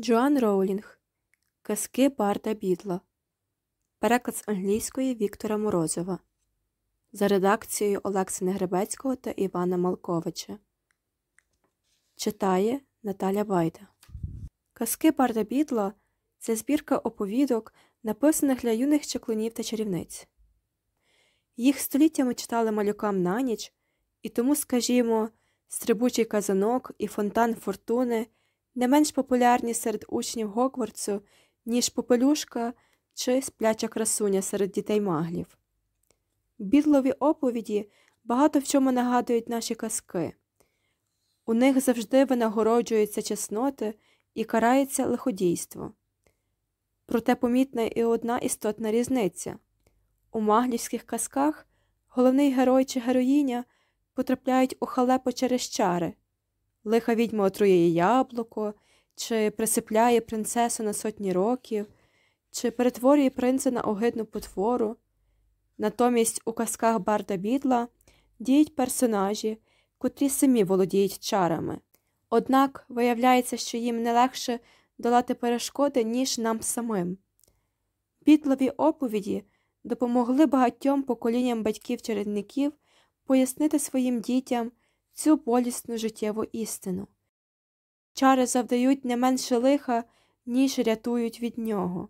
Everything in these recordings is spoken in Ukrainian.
Джоан Роулінг Казки Барда Бідла. Переклад з англійської Віктора Морозова. За редакцією Олекси Негребецького та Івана Малковича. Читає Наталя Байда. Казки Барда Бідла це збірка оповідок, написаних для юних чаклунів та чарівниць. Їх століттями читали малюкам на ніч, і тому, скажімо, стрибучий казанок і фонтан фортуни не менш популярні серед учнів Гогвартсу, ніж попелюшка чи спляча красуня серед дітей маглів. Бідлові оповіді багато в чому нагадують наші казки. У них завжди винагороджуються чесноти і карається лиходійство. Проте помітна і одна істотна різниця у маглівських казках головний герой чи героїня потрапляють у халепу через чари, лиха відьма отрує яблуко, чи присипляє принцесу на сотні років, чи перетворює принца на огидну потвору. Натомість у казках Барда Бідла діють персонажі, котрі самі володіють чарами. Однак виявляється, що їм не легше долати перешкоди, ніж нам самим. Бідлові оповіді допомогли багатьом поколінням батьків-чередників пояснити своїм дітям цю болісну життєву істину. Чари завдають не менше лиха, ніж рятують від нього.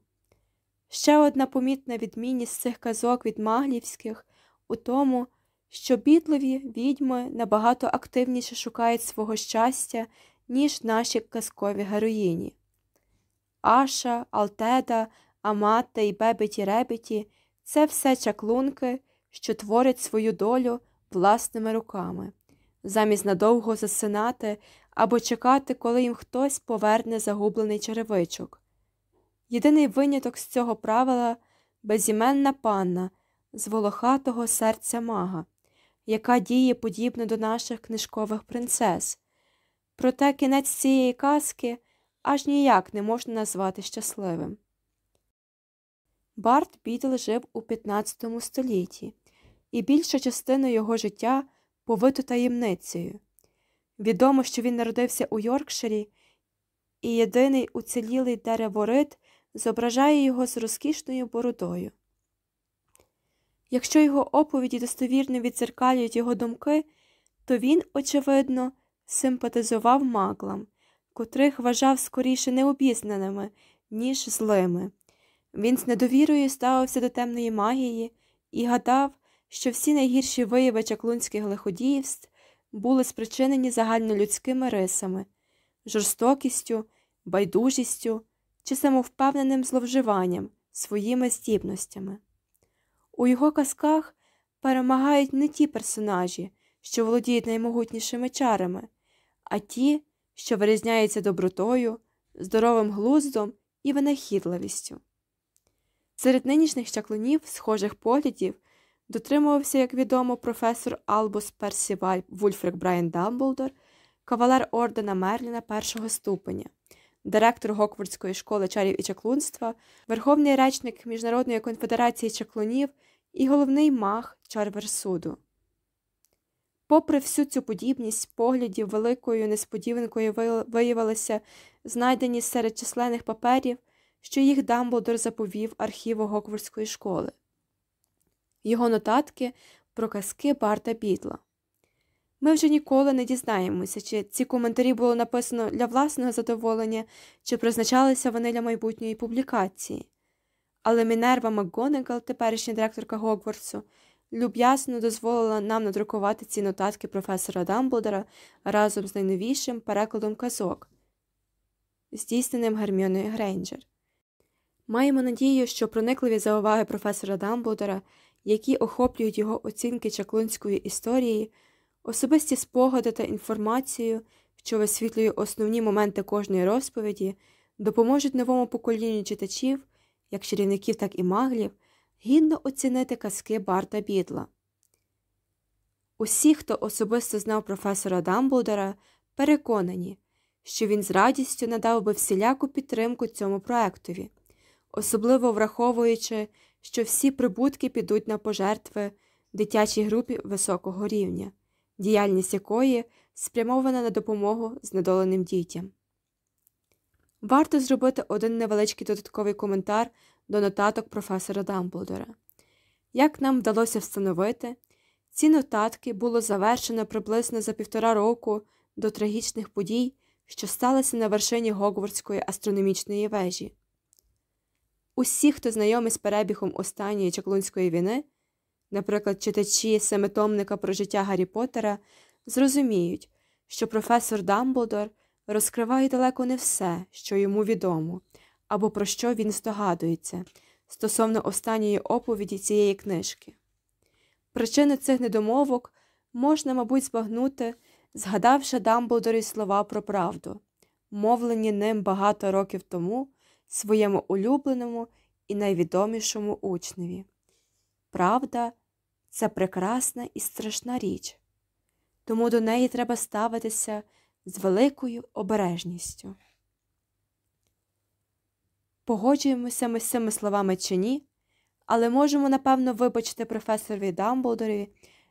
Ще одна помітна відмінність цих казок від маглівських у тому, що бідлові відьми набагато активніше шукають свого щастя, ніж наші казкові героїні. Аша, Алтеда, Амата і Бебеті Ребеті це все чаклунки, що творять свою долю власними руками, замість надовго засинати або чекати, коли їм хтось поверне загублений черевичок. Єдиний виняток з цього правила безіменна панна з волохатого серця мага, яка діє подібно до наших книжкових принцес. Проте кінець цієї казки аж ніяк не можна назвати щасливим. Барт Бідл жив у 15 столітті, і більша частина його життя повито таємницею. Відомо, що він народився у Йоркширі, і єдиний уцілілий дереворит зображає його з розкішною бородою. Якщо його оповіді достовірно відзеркалюють його думки, то він, очевидно, симпатизував маглам, котрих вважав скоріше необізнаними, ніж злими. Він з недовірою ставився до темної магії і гадав, що всі найгірші вияви чаклунських лиходіївств були спричинені загальнолюдськими рисами, жорстокістю, байдужістю чи самовпевненим зловживанням своїми здібностями. У його казках перемагають не ті персонажі, що володіють наймогутнішими чарами, а ті, що вирізняються добротою, здоровим глуздом і винахідливістю. Серед нинішніх чаклунів, схожих поглядів, дотримувався, як відомо, професор Албус Персіваль Вульфрик Брайан Дамблдор, кавалер ордена Мерліна першого ступеня, директор Гоквардської школи чарів і чаклунства, верховний речник Міжнародної конфедерації чаклунів і головний маг Чарверсуду. Попри всю цю подібність поглядів великою несподіванкою виявилися знайдені серед численних паперів, що їх Дамблдор заповів архіву Гоквардської школи його нотатки про казки Барта Бітла. Ми вже ніколи не дізнаємося, чи ці коментарі було написано для власного задоволення, чи призначалися вони для майбутньої публікації. Але Мінерва МакГонегал, теперішня директорка Гогвартсу, люб'язно дозволила нам надрукувати ці нотатки професора Дамблдора разом з найновішим перекладом казок, здійсненим Герміоною Грейнджер. Маємо надію, що проникливі зауваги професора Дамблдора які охоплюють його оцінки чаклунської історії, особисті спогади та інформацію, що висвітлює основні моменти кожної розповіді, допоможуть новому поколінню читачів, як чарівників, так і маглів, гідно оцінити казки Барта Бідла. Усі, хто особисто знав професора Дамблдора, переконані, що він з радістю надав би всіляку підтримку цьому проектові, особливо враховуючи, що всі прибутки підуть на пожертви дитячій групі високого рівня, діяльність якої спрямована на допомогу знедоленим дітям. Варто зробити один невеличкий додатковий коментар до нотаток професора Дамблдора. Як нам вдалося встановити, ці нотатки було завершено приблизно за півтора року до трагічних подій, що сталися на вершині Гогвардської астрономічної вежі. Усі, хто знайомий з перебігом останньої чаклунської війни, наприклад, читачі семитомника про життя Гаррі Поттера, зрозуміють, що професор Дамблдор розкриває далеко не все, що йому відомо, або про що він здогадується стосовно останньої оповіді цієї книжки. Причини цих недомовок можна, мабуть, збагнути, згадавши Дамблдорі слова про правду, мовлені ним багато років тому своєму улюбленому і найвідомішому учневі. Правда, це прекрасна і страшна річ, тому до неї треба ставитися з великою обережністю. Погоджуємося ми з цими словами чи ні, але можемо, напевно, вибачити професорові Дамблдорі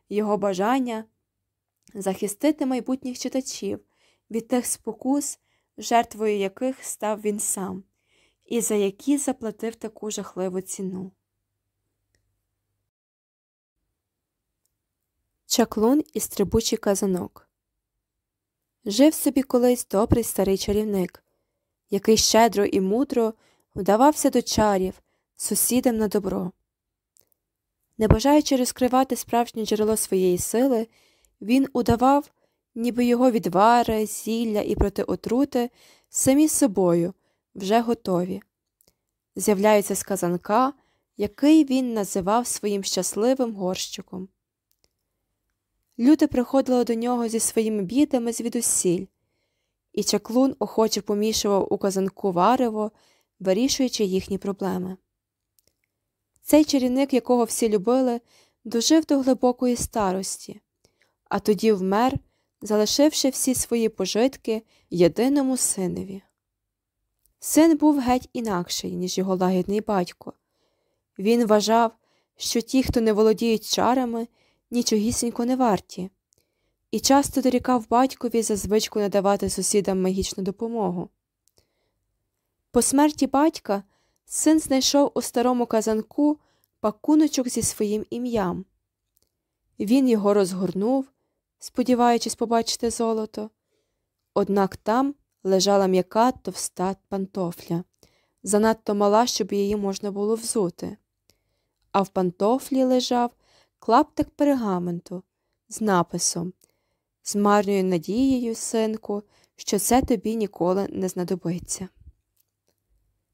його бажання захистити майбутніх читачів від тих спокус, жертвою яких став він сам, і за які заплатив таку жахливу ціну. Чаклун і стрибучий казанок Жив собі колись добрий старий чарівник, який щедро і мудро вдавався до чарів, сусідам на добро. Не бажаючи розкривати справжнє джерело своєї сили, він удавав, ніби його відвари, зілля і протиотрути самі собою вже готові. З'являється з казанка, який він називав своїм щасливим горщиком. Люди приходили до нього зі своїми бідами звідусіль, і чаклун охоче помішував у казанку варево, вирішуючи їхні проблеми. Цей чарівник, якого всі любили, дожив до глибокої старості, а тоді вмер, залишивши всі свої пожитки єдиному синові. Син був геть інакший, ніж його лагідний батько. Він вважав, що ті, хто не володіють чарами, нічогісінько не варті, і часто дорікав батькові за звичку надавати сусідам магічну допомогу. По смерті батька син знайшов у старому казанку пакуночок зі своїм ім'ям. Він його розгорнув, сподіваючись побачити золото, однак там лежала м'яка товста пантофля, занадто мала, щоб її можна було взути, а в пантофлі лежав клаптик пергаменту з написом з марною надією, синку, що це тобі ніколи не знадобиться.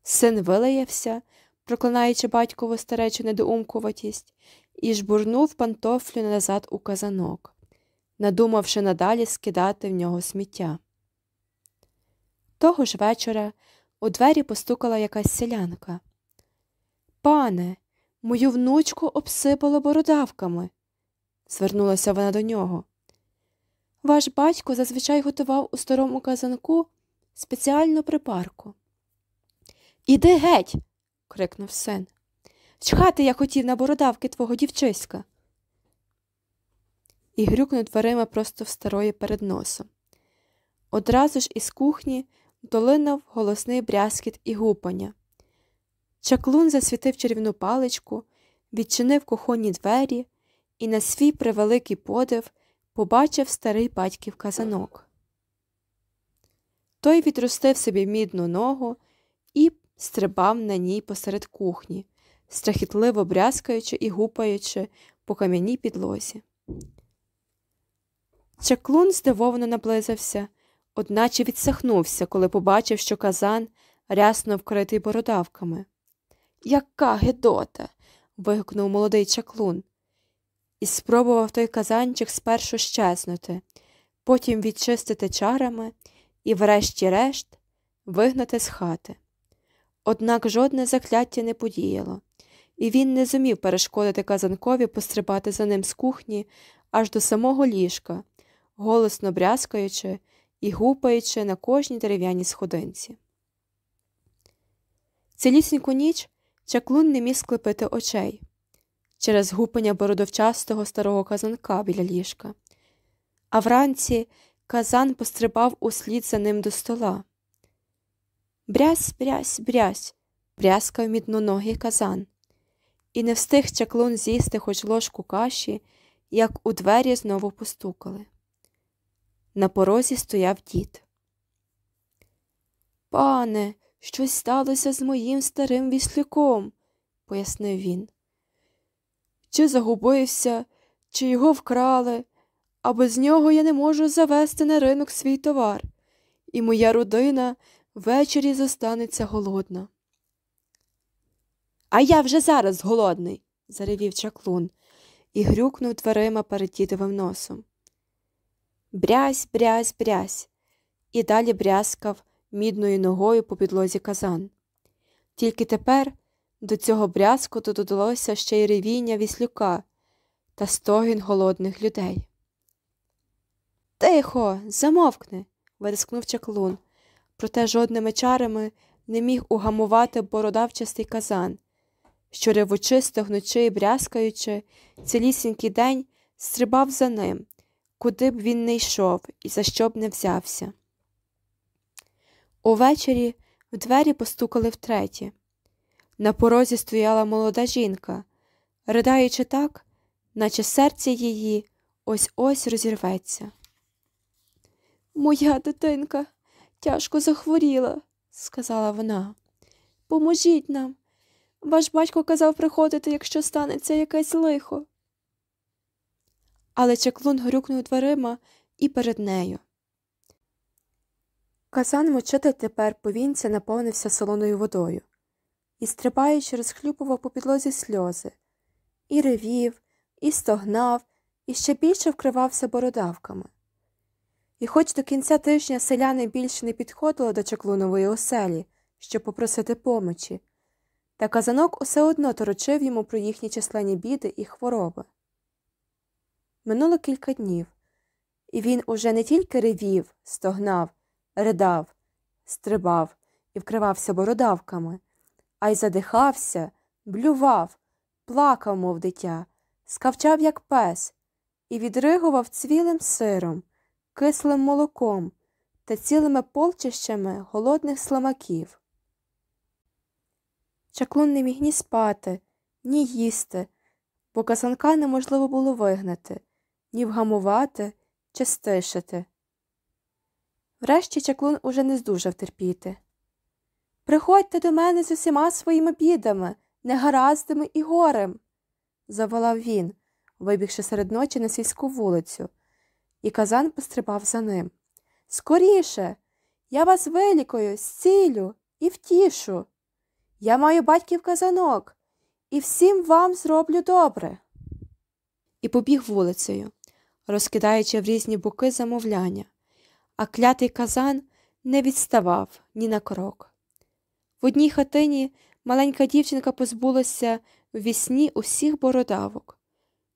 Син вилаявся, проклинаючи батькову старечу недоумкуватість, і жбурнув пантофлю назад у казанок, надумавши надалі скидати в нього сміття. Того ж вечора у двері постукала якась селянка. Пане, мою внучку обсипало бородавками, звернулася вона до нього. Ваш батько зазвичай готував у старому казанку спеціальну припарку. Іди геть. крикнув син. Чхати я хотів на бородавки твого дівчиська. І грюкнув дверима просто в старої перед носом. Одразу ж із кухні долинав голосний брязкіт і гупання. Чаклун засвітив чарівну паличку, відчинив кухонні двері і на свій превеликий подив побачив старий батьків казанок. Той відростив собі мідну ногу і стрибав на ній посеред кухні, страхітливо брязкаючи і гупаючи по кам'яній підлозі. Чаклун здивовано наблизився, одначе відсахнувся, коли побачив, що казан рясно вкритий бородавками. Яка гидота. вигукнув молодий чаклун. І спробував той казанчик спершу щезнути, потім відчистити чарами і, врешті-решт, вигнати з хати. Однак жодне закляття не подіяло, і він не зумів перешкодити казанкові пострибати за ним з кухні аж до самого ліжка, голосно брязкаючи і гупаючи на кожній дерев'яній сходинці. Цілісіньку ніч чаклун не міг склепити очей через гупання бородовчастого старого казанка біля ліжка, а вранці казан пострибав услід за ним до стола. Брязь, брязь, брязь, брязкав мідноногий казан. І не встиг чаклун з'їсти хоч ложку каші, як у двері знову постукали. На порозі стояв дід. Пане, щось сталося з моїм старим віслюком, пояснив він. Чи загубився, чи його вкрали, а без нього я не можу завести на ринок свій товар, і моя родина ввечері зостанеться голодна. А я вже зараз голодний, заревів чаклун і грюкнув дверима перед дідовим носом. Брязь, брязь, брязь, і далі брязкав мідною ногою по підлозі казан. Тільки тепер до цього брязкоту додалося ще й ревіння віслюка та стогін голодних людей. Тихо, замовкни. вирискнув чаклун, проте жодними чарами не міг угамувати бородавчастий казан, що ревучисто гнучи і брязкаючи, цілісінький день стрибав за ним, куди б він не йшов і за що б не взявся. Увечері в двері постукали втретє. На порозі стояла молода жінка, ридаючи так, наче серце її ось ось розірветься. Моя дитинка тяжко захворіла, сказала вона. Поможіть нам. Ваш батько казав приходити, якщо станеться якесь лихо. Але чаклун грюкнув дверима і перед нею. Казан мочити тепер повінця наповнився солоною водою і, стрибаючи, розхлюпував по підлозі сльози, і ревів, і стогнав, і ще більше вкривався бородавками. І хоч до кінця тижня селяни більше не підходили до чаклунової оселі, щоб попросити помочі, та казанок усе одно торочив йому про їхні численні біди і хвороби. Минуло кілька днів, і він уже не тільки ревів, стогнав, ридав, стрибав і вкривався бородавками, а й задихався, блював, плакав, мов дитя, скавчав, як пес, і відригував цвілим сиром, кислим молоком та цілими полчищами голодних сламаків. Чаклун не міг ні спати, ні їсти, бо казанка неможливо було вигнати, ні вгамувати чи стишити. Врешті чаклун уже не здужав терпіти. Приходьте до мене з усіма своїми бідами, негараздами і горем, заволав він, вибігши серед ночі на сільську вулицю, і казан пострибав за ним. Скоріше, я вас вилікую, зцілю і втішу. Я маю батьків казанок і всім вам зроблю добре. І побіг вулицею, розкидаючи в різні боки замовляння, а клятий казан не відставав ні на крок. В одній хатині маленька дівчинка позбулася в вісні усіх бородавок.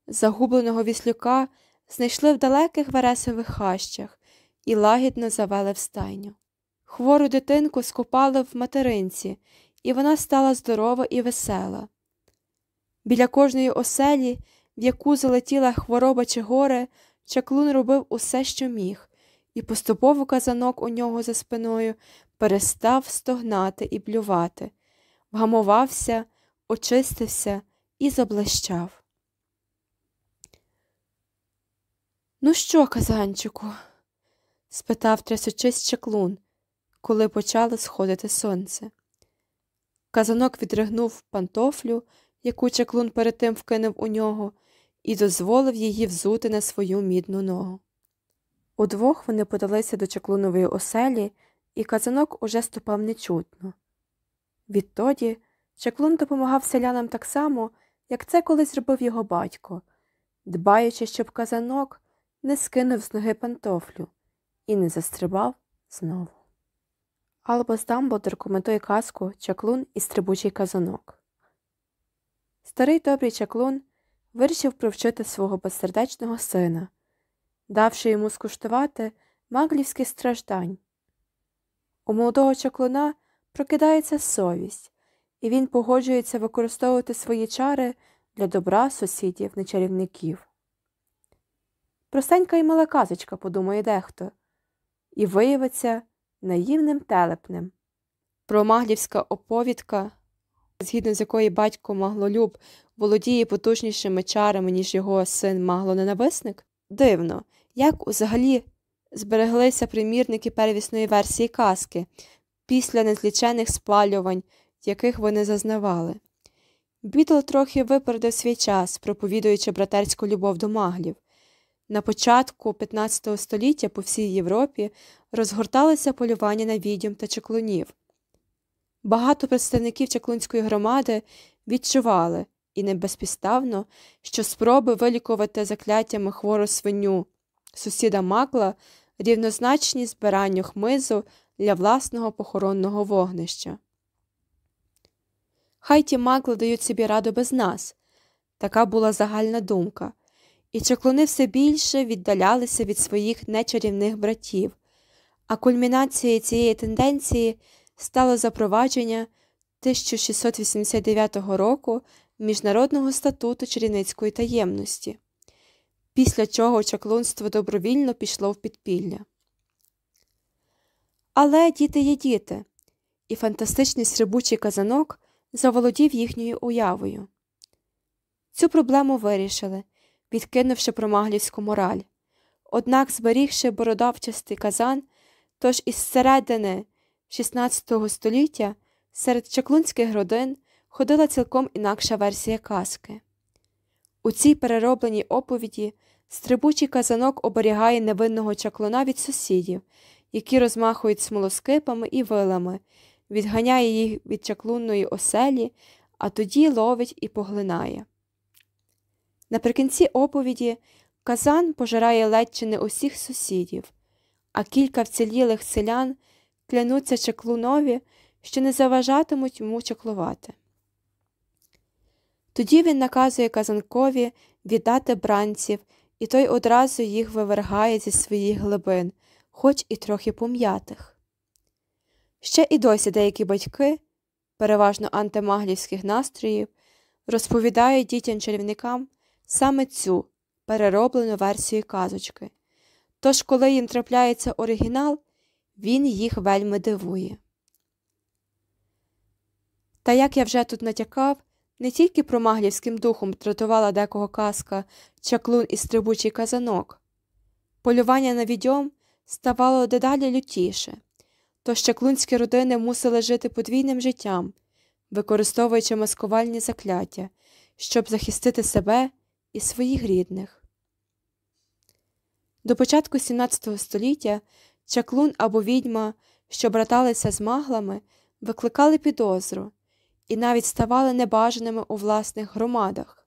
Загубленого віслюка знайшли в далеких вересових хащах і лагідно завели в стайню. Хвору дитинку скопали в материнці, і вона стала здорова і весела. Біля кожної оселі, в яку залетіла хвороба чи горе, чаклун робив усе, що міг, і поступово казанок у нього за спиною перестав стогнати і блювати, вгамувався, очистився і заблищав. Ну що, казанчику? спитав трясучись чаклун, коли почало сходити сонце. Казанок відригнув пантофлю, яку чаклун перед тим вкинув у нього, і дозволив її взути на свою мідну ногу. Удвох вони подалися до чаклунової оселі, і казанок уже ступав нечутно. Відтоді чаклун допомагав селянам так само, як це колись зробив його батько, дбаючи, щоб казанок не скинув з ноги пантофлю і не застрибав знову. Албос Дамблдор коментує казку Чаклун і стрибучий казанок. Старий добрий чаклун вирішив провчити свого безсердечного сина, давши йому скуштувати маглівських страждань. У молодого чаклуна прокидається совість, і він погоджується використовувати свої чари для добра сусідів нечарівників. Простенька і мала казочка, подумає дехто, і виявиться наївним телепнем. промаглівська оповідка, згідно з якої батько Маглолюб володіє потужнішими чарами, ніж його син Маглоненависник? Дивно, як взагалі збереглися примірники первісної версії казки після незлічених спалювань, яких вони зазнавали. Бітл трохи випередив свій час, проповідуючи братерську любов до маглів. На початку 15 століття по всій Європі розгорталися полювання на відьом та чаклунів. Багато представників чаклунської громади відчували і не безпідставно, що спроби вилікувати закляттями хвору свиню сусіда макла рівнозначні збиранню хмизу для власного похоронного вогнища. Хай ті макли дають собі раду без нас така була загальна думка, і чаклуни все більше віддалялися від своїх нечарівних братів, а кульмінацією цієї тенденції стало запровадження 1689 року Міжнародного статуту чарівницької таємності, після чого чаклунство добровільно пішло в підпілля. Але діти є діти, і фантастичний срибучий казанок заволодів їхньою уявою. Цю проблему вирішили, відкинувши промаглівську мораль. Однак, зберігши бородавчастий казан, тож із середини XVI століття серед чаклунських родин ходила цілком інакша версія казки. У цій переробленій оповіді стрибучий казанок оберігає невинного чаклуна від сусідів, які розмахують смолоскипами і вилами, відганяє їх від чаклунної оселі, а тоді ловить і поглинає. Наприкінці оповіді казан пожирає ледь чи не усіх сусідів, а кілька вцілілих селян клянуться чаклунові, що не заважатимуть йому чаклувати. Тоді він наказує казанкові віддати бранців, і той одразу їх вивергає зі своїх глибин, хоч і трохи пом'ятих. Ще і досі деякі батьки, переважно антимаглівських настроїв, розповідають дітям чарівникам саме цю перероблену версію казочки. Тож, коли їм трапляється оригінал, він їх вельми дивує. Та як я вже тут натякав, не тільки промаглівським духом тратувала декого казка чаклун і стрибучий казанок, полювання на відьом ставало дедалі лютіше, тож чаклунські родини мусили жити подвійним життям, використовуючи маскувальні закляття, щоб захистити себе і своїх рідних. До початку XVII століття чаклун або відьма, що браталися з маглами, викликали підозру і навіть ставали небажаними у власних громадах.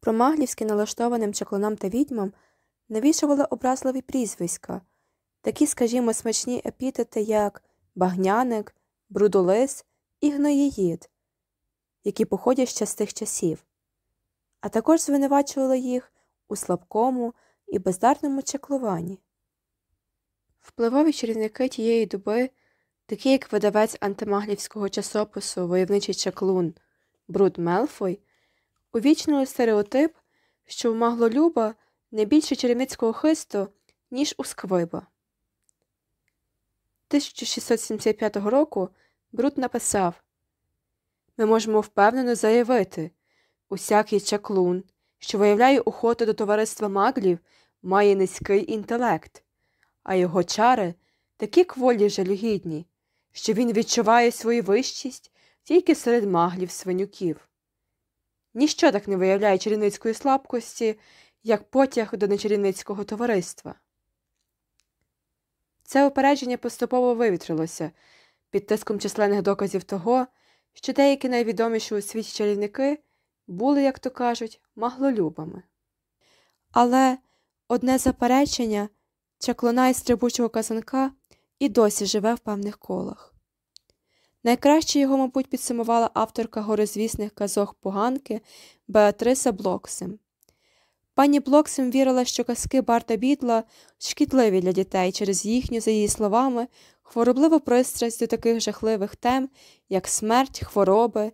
Промаглівськи налаштованим чаклунам та відьмам навішували образливі прізвиська, такі, скажімо, смачні епітети, як багняник, брудолис і гноєїд, які походять ще з тих часів, а також звинувачували їх у слабкому і бездарному чаклуванні. Впливові чарівники тієї доби такі як видавець антимаглівського часопису Войовничий чаклун Бруд Мелфой, увічнили стереотип, що в маглолюба не більше чарівницького хисту, ніж у сквиба. 1675 року Бруд написав Ми можемо впевнено заявити усякий чаклун, що виявляє охоту до товариства маглів, має низький інтелект, а його чари такі кволі жалюгідні, що він відчуває свою вищість тільки серед маглів свинюків. Ніщо так не виявляє чарівницької слабкості, як потяг до нечарівницького товариства. Це опередження поступово вивітрилося під тиском численних доказів того, що деякі найвідоміші у світі чарівники були, як то кажуть, маглолюбами. Але одне заперечення чаклуна і стрибучого казанка і досі живе в певних колах. Найкраще його, мабуть, підсумувала авторка горозвісних казок поганки Беатриса Блоксем. Пані Блоксем вірила, що казки Барта Бітла шкідливі для дітей через їхню, за її словами, хворобливу пристрасть до таких жахливих тем, як смерть, хвороби,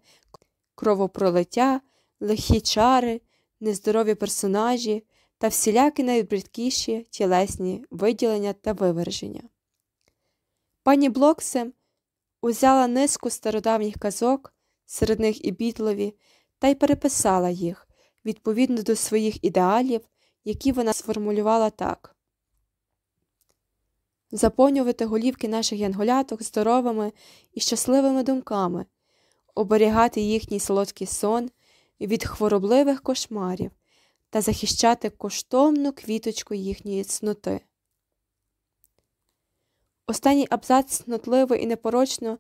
кровопролиття, лихі чари, нездорові персонажі та всілякі найбридкіші тілесні виділення та виверження. Пані Блоксем узяла низку стародавніх казок, серед них і бітлові, та й переписала їх відповідно до своїх ідеалів, які вона сформулювала так заповнювати голівки наших янголяток здоровими і щасливими думками, оберігати їхній солодкий сон від хворобливих кошмарів та захищати коштовну квіточку їхньої цноти. Останній абзац цнотливо і непорочно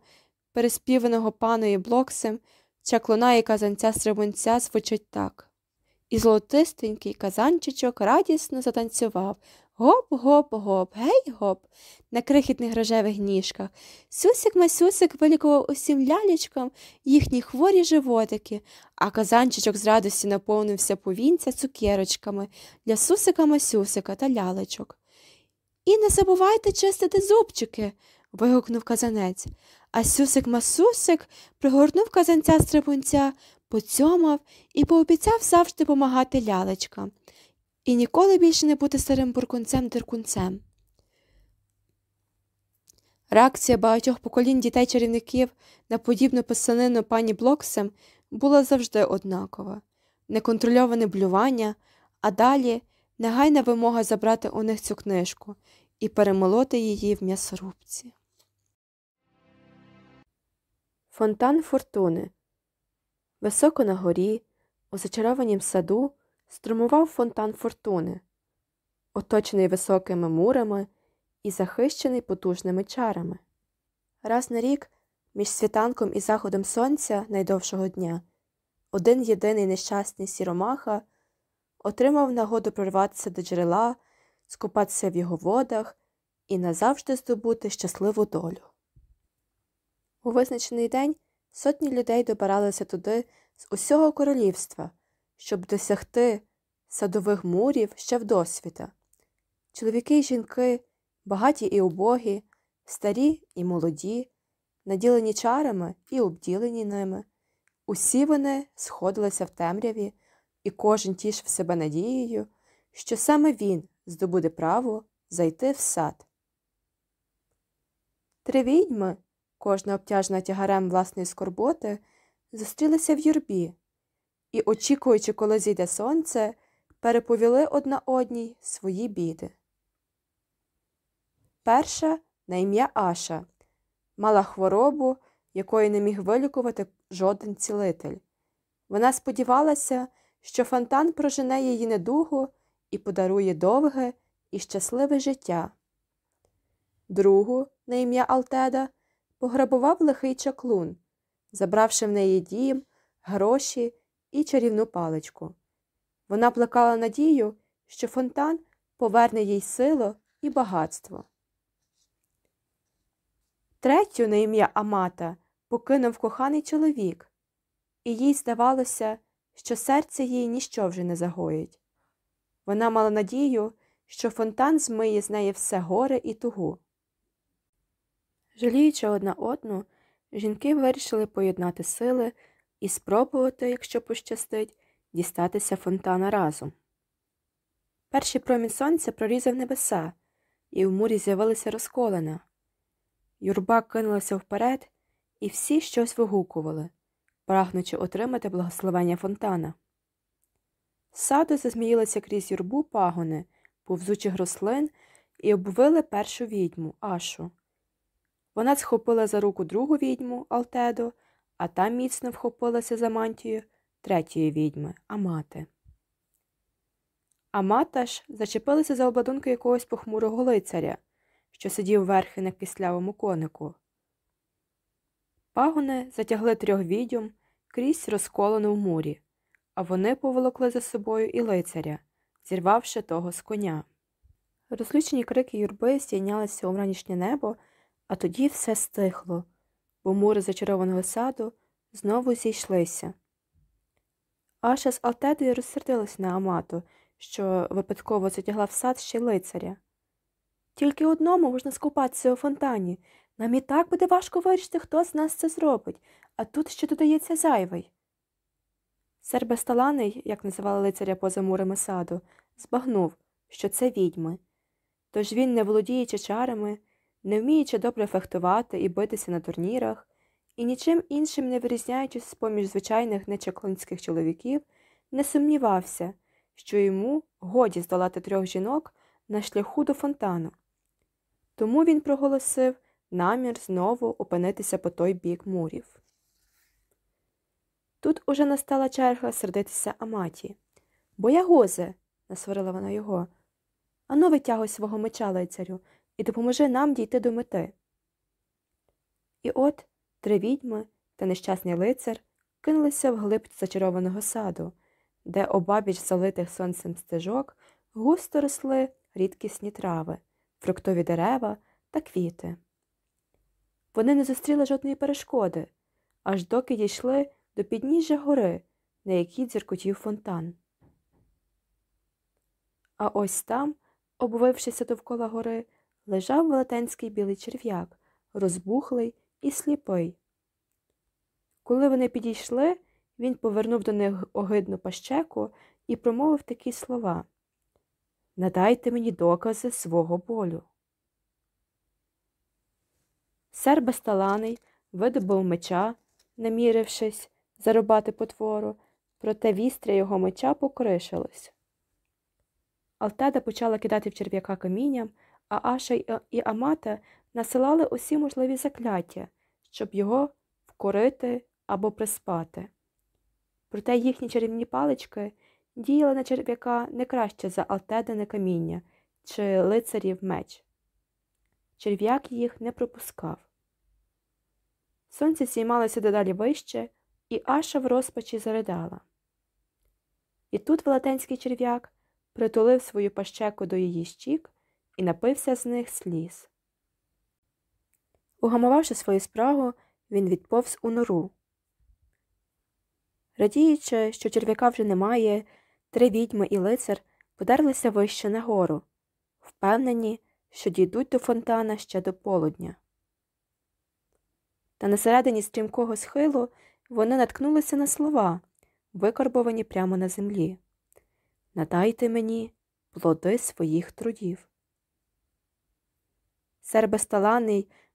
переспіваного паною Блоксем чаклуна і казанця стрибунця звучить так. І золотистенький казанчичок радісно затанцював, Гоп-гоп-гоп, гей гоп, на крихітних рожевих ніжках. Сюсик Масюсик вилікував усім лялечкам їхні хворі животики, а казанчичок з радості наповнився повінця цукерочками для сусика Масюсика та лялечок. І не забувайте чистити зубчики. вигукнув казанець. А сюсик Масусик пригорнув казанця стрибунця, поцьомав і пообіцяв завжди помагати лялечкам і ніколи більше не бути старим буркунцем диркунцем. Реакція багатьох поколінь дітей чарівників на подібну писанину пані Блоксем була завжди однакова неконтрольоване блювання, а далі негайна вимога забрати у них цю книжку і перемолоти її в м'ясорубці. Фонтан Фортуни Високо на горі, у зачарованім саду струмував фонтан фортуни, оточений високими мурами і захищений потужними чарами. Раз на рік, між світанком і заходом сонця найдовшого дня, один єдиний нещасний сіромаха отримав нагоду прорватися до джерела, скупатися в його водах і назавжди здобути щасливу долю. У визначений день сотні людей добиралися туди з усього королівства щоб досягти садових мурів ще вдосвіта. Чоловіки й жінки, багаті і убогі, старі і молоді, наділені чарами і обділені ними. Усі вони сходилися в темряві, і кожен тішив себе надією, що саме він здобуде право зайти в сад. Три відьми, кожна обтяжена тягарем власної скорботи, зустрілися в юрбі, і, очікуючи, коли зійде сонце, переповіли одна одній свої біди. Перша на ім'я Аша мала хворобу, якої не міг вилікувати жоден цілитель. Вона сподівалася, що фонтан прожене її недугу і подарує довге і щасливе життя. Другу, на ім'я Алтеда, пограбував лихий чаклун, забравши в неї дім, гроші і чарівну паличку. Вона плекала надію, що фонтан поверне їй силу і багатство. Третю на ім'я Амата покинув коханий чоловік, і їй здавалося, що серце їй ніщо вже не загоїть. Вона мала надію, що фонтан змиє з неї все горе і тугу. Жаліючи одна одну, жінки вирішили поєднати сили і спробувати, якщо пощастить, дістатися фонтана разом. Перший промінь сонця прорізав небеса, і в мурі з'явилася розколена. Юрба кинулася вперед, і всі щось вигукували, прагнучи отримати благословення фонтана. Саду зазміїлися крізь юрбу пагони, повзучих рослин, і обвили першу відьму, Ашу. Вона схопила за руку другу відьму Алтедо а та міцно вхопилася за мантію третьої відьми Амати. Амата ж зачепилася за обладунки якогось похмурого лицаря, що сидів верхи на кислявому конику. Пагони затягли трьох відьом крізь розколену в мурі, а вони поволокли за собою і лицаря, зірвавши того з коня. Розлючені крики юрби стійнялися у ранішнє небо, а тоді все стихло, бо мури зачарованого саду знову зійшлися. Аша з Алтедою розсердилась на Амату, що випадково затягла в сад ще лицаря. Тільки одному можна скупатися у фонтані. Нам і так буде важко вирішити, хто з нас це зробить, а тут ще додається зайвий. Сер Бесталаний, як називали лицаря поза мурами саду, збагнув, що це відьми. Тож він, не володіючи чарами, не вміючи добре фехтувати і битися на турнірах, і нічим іншим не вирізняючись з поміж звичайних нечаклунських чоловіків, не сумнівався, що йому годі здолати трьох жінок на шляху до фонтану. Тому він проголосив намір знову опинитися по той бік мурів. Тут уже настала черга сердитися Аматі. Боягозе, насварила вона його. Ану, витягуй свого меча, лицарю, і допоможи нам дійти до мети. І от три відьми та нещасний лицар кинулися вглиб зачарованого саду, де обабіч залитих сонцем стежок густо росли рідкісні трави, фруктові дерева та квіти. Вони не зустріли жодної перешкоди, аж доки дійшли до підніжжя гори, на якій дзіркотів фонтан. А ось там, обвившися довкола гори, лежав велетенський білий черв'як, розбухлий і сліпий. Коли вони підійшли, він повернув до них огидну пащеку і промовив такі слова Надайте мені докази свого болю. Сер безталаний видобув меча, намірившись зарубати потвору, проте вістря його меча покришилось. Алтеда почала кидати в черв'яка камінням, а Аша і Амата насилали усі можливі закляття, щоб його вкорити або приспати. Проте їхні чарівні палички діяли на черв'яка не краще за Алтедине каміння чи лицарів меч. Черв'як їх не пропускав. Сонце зіймалося дедалі вище, і Аша в розпачі заридала. І тут велетенський черв'як притулив свою пащеку до її щік і напився з них сліз. Угамувавши свою спрагу, він відповз у нору. Радіючи, що черв'яка вже немає, три відьми і лицар подерлися вище нагору, впевнені, що дійдуть до фонтана ще до полудня. Та на середині стрімкого схилу вони наткнулися на слова, викорбовані прямо на землі. Надайте мені плоди своїх трудів. Сер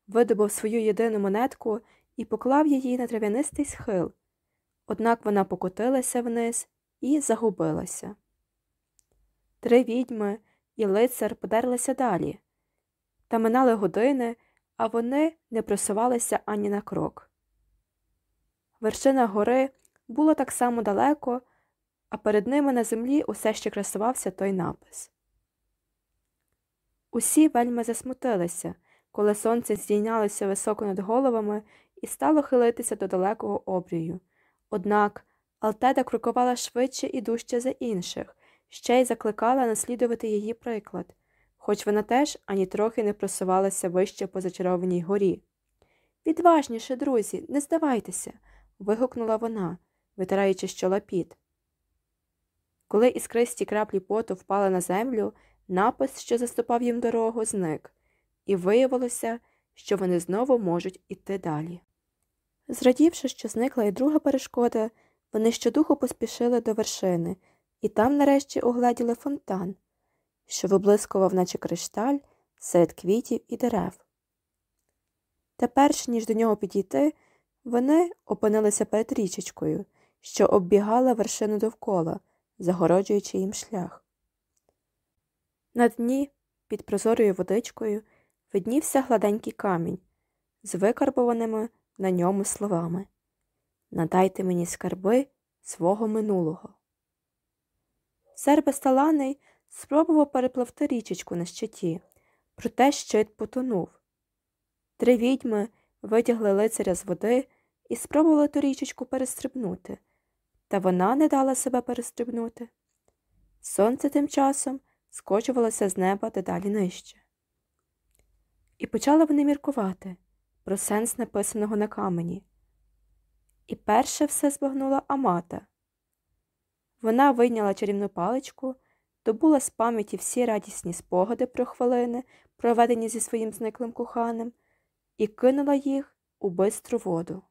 видобув свою єдину монетку і поклав її на трав'янистий схил, однак вона покотилася вниз і загубилася. Три відьми і лицар подерлися далі, та минали години, а вони не просувалися ані на крок. Вершина гори була так само далеко, а перед ними на землі усе ще красувався той напис. Усі вельми засмутилися, коли сонце здійнялося високо над головами і стало хилитися до далекого обрію. Однак Алтеда крокувала швидше і дужче за інших, ще й закликала наслідувати її приклад, хоч вона теж ані трохи не просувалася вище по зачарованій горі. Відважніше, друзі, не здавайтеся. вигукнула вона, витираючи щола піт. Коли іскристі краплі поту впали на землю, напис, що заступав їм дорогу, зник, і виявилося, що вони знову можуть іти далі. Зрадівши, що зникла і друга перешкода, вони щодуху поспішили до вершини, і там нарешті угледіли фонтан, що виблискував, наче кришталь, серед квітів і дерев. Та перш ніж до нього підійти, вони опинилися перед річечкою, що оббігала вершину довкола, загороджуючи їм шлях. На дні, під прозорою водичкою, виднівся гладенький камінь з викарбованими на ньому словами Надайте мені скарби свого минулого. Сер безталаний спробував перепливти річечку на щиті, проте щит потонув. Три відьми витягли лицаря з води і спробували ту річечку перестрибнути, та вона не дала себе перестрибнути. Сонце тим часом скочувалося з неба дедалі нижче. І почали вони міркувати про сенс написаного на камені. І перше все збагнула Амата. Вона вийняла чарівну паличку, добула з пам'яті всі радісні спогади про хвилини, проведені зі своїм зниклим коханим, і кинула їх у бистру воду.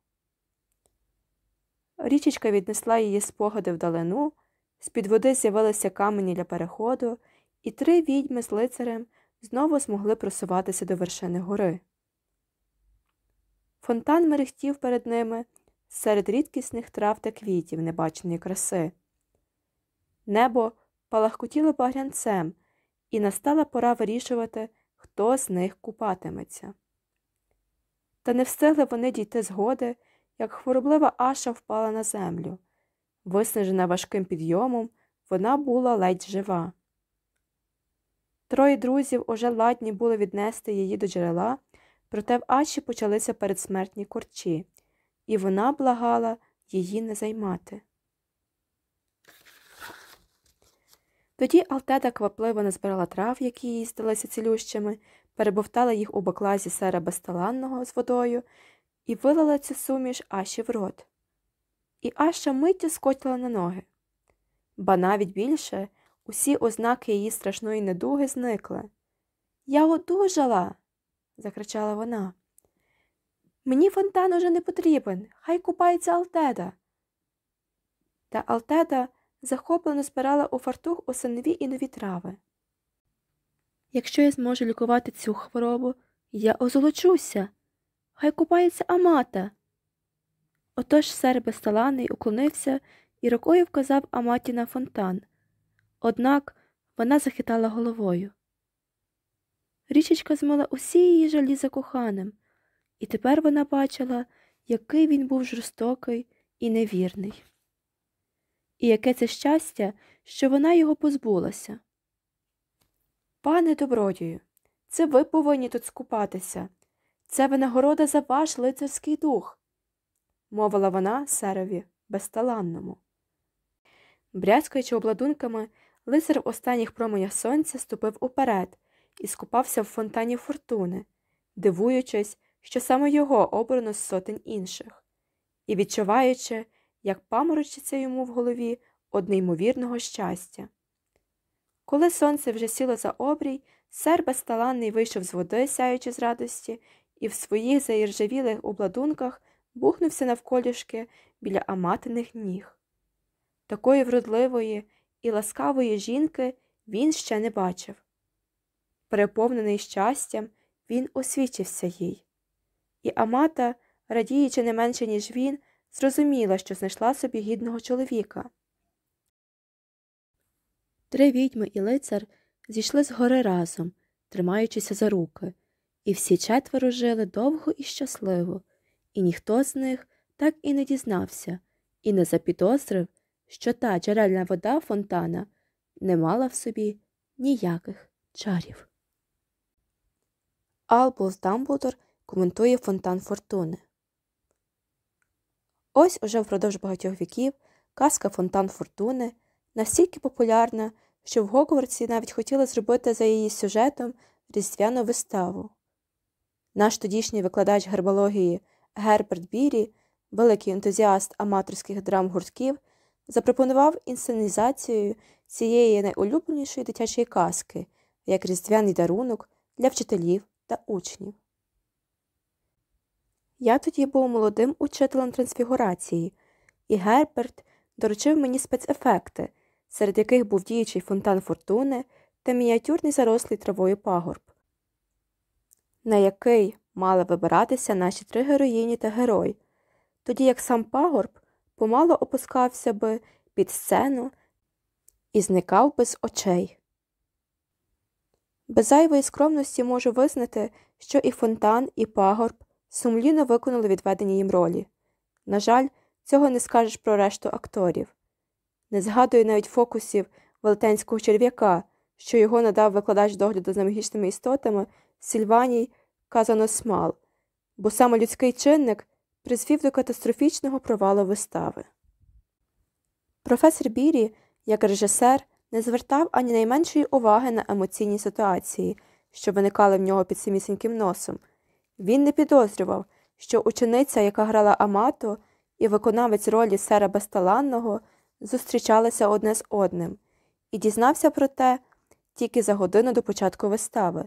Річечка віднесла її спогади вдалину, з під води з'явилися камені для переходу, і три відьми з лицарем знову змогли просуватися до вершини гори. Фонтан мерехтів перед ними серед рідкісних трав та квітів небаченої краси. Небо палахкотіло багрянцем, і настала пора вирішувати, хто з них купатиметься. Та не встигли вони дійти згоди, як хвороблива Аша впала на землю. Виснажена важким підйомом, вона була ледь жива. Троє друзів уже ладні були віднести її до джерела, проте в Аші почалися передсмертні корчі, і вона благала її не займати. Тоді Алтеда квапливо назбирала трав, які їй здалися цілющими, перебовтала їх у баклазі сера безталанного з водою і вилила цю суміш Аші в рот. І Аша миттю скотила на ноги. Ба навіть більше усі ознаки її страшної недуги зникли. Я одужала. закричала вона. Мені фонтан уже не потрібен, хай купається Алтеда. Та Алтеда захоплено збирала у фартух осинові і нові трави. Якщо я зможу лікувати цю хворобу, я озолочуся. Хай купається Амата. Отож сер безталаний уклонився і рукою вказав Аматі на фонтан. Однак вона захитала головою. Річечка змила усі її жалі за коханим, і тепер вона бачила, який він був жорстокий і невірний. І яке це щастя, що вона його позбулася. Пане добродію, це ви повинні тут скупатися. Це винагорода за ваш лицарський дух, мовила вона серові безталанному. Брязкаючи обладунками, лицар в останніх променях сонця ступив уперед і скупався в фонтані фортуни, дивуючись, що саме його обрано з сотень інших, і відчуваючи, як паморочиться йому в голові од неймовірного щастя. Коли сонце вже сіло за обрій, сер безталанний вийшов з води, сяючи з радості, і в своїх заіржавілих обладунках бухнувся навколішки біля аматиних ніг. Такої вродливої і ласкавої жінки він ще не бачив. Переповнений щастям, він освічився їй. І Амата, радіючи не менше, ніж він, зрозуміла, що знайшла собі гідного чоловіка. Три відьми і лицар зійшли з гори разом, тримаючися за руки, і всі четверо жили довго і щасливо, і ніхто з них так і не дізнався, і не запідозрив, що та джерельна вода фонтана не мала в собі ніяких чарів. Албус Дамблдор коментує фонтан фортуни. Ось уже впродовж багатьох віків казка Фонтан Фортуни настільки популярна, що в Гогвартсі навіть хотіли зробити за її сюжетом різдвяну виставу. Наш тодішній викладач гербології Герберт Бірі, великий ентузіаст аматорських драм гуртків, запропонував інсценізацію цієї найулюбленішої дитячої казки як різдвяний дарунок для вчителів та учнів. Я тоді був молодим учителем трансфігурації, і Герберт доручив мені спецефекти, серед яких був діючий фонтан фортуни та мініатюрний зарослий травою пагорб, на який мали вибиратися наші три героїні та герой, тоді як сам пагорб помало опускався би під сцену і зникав без очей. Без зайвої скромності можу визнати, що і фонтан, і пагорб сумлінно виконали відведені їм ролі. На жаль, цього не скажеш про решту акторів. Не згадую навіть фокусів велетенського черв'яка, що його надав викладач догляду за магічними істотами Сільваній Казаносмал, бо саме людський чинник призвів до катастрофічного провалу вистави. Професор Бірі, як режисер, не звертав ані найменшої уваги на емоційні ситуації, що виникали в нього під самісіньким носом. Він не підозрював, що учениця, яка грала Амату, і виконавець ролі сера безталанного зустрічалися одне з одним, і дізнався про те тільки за годину до початку вистави,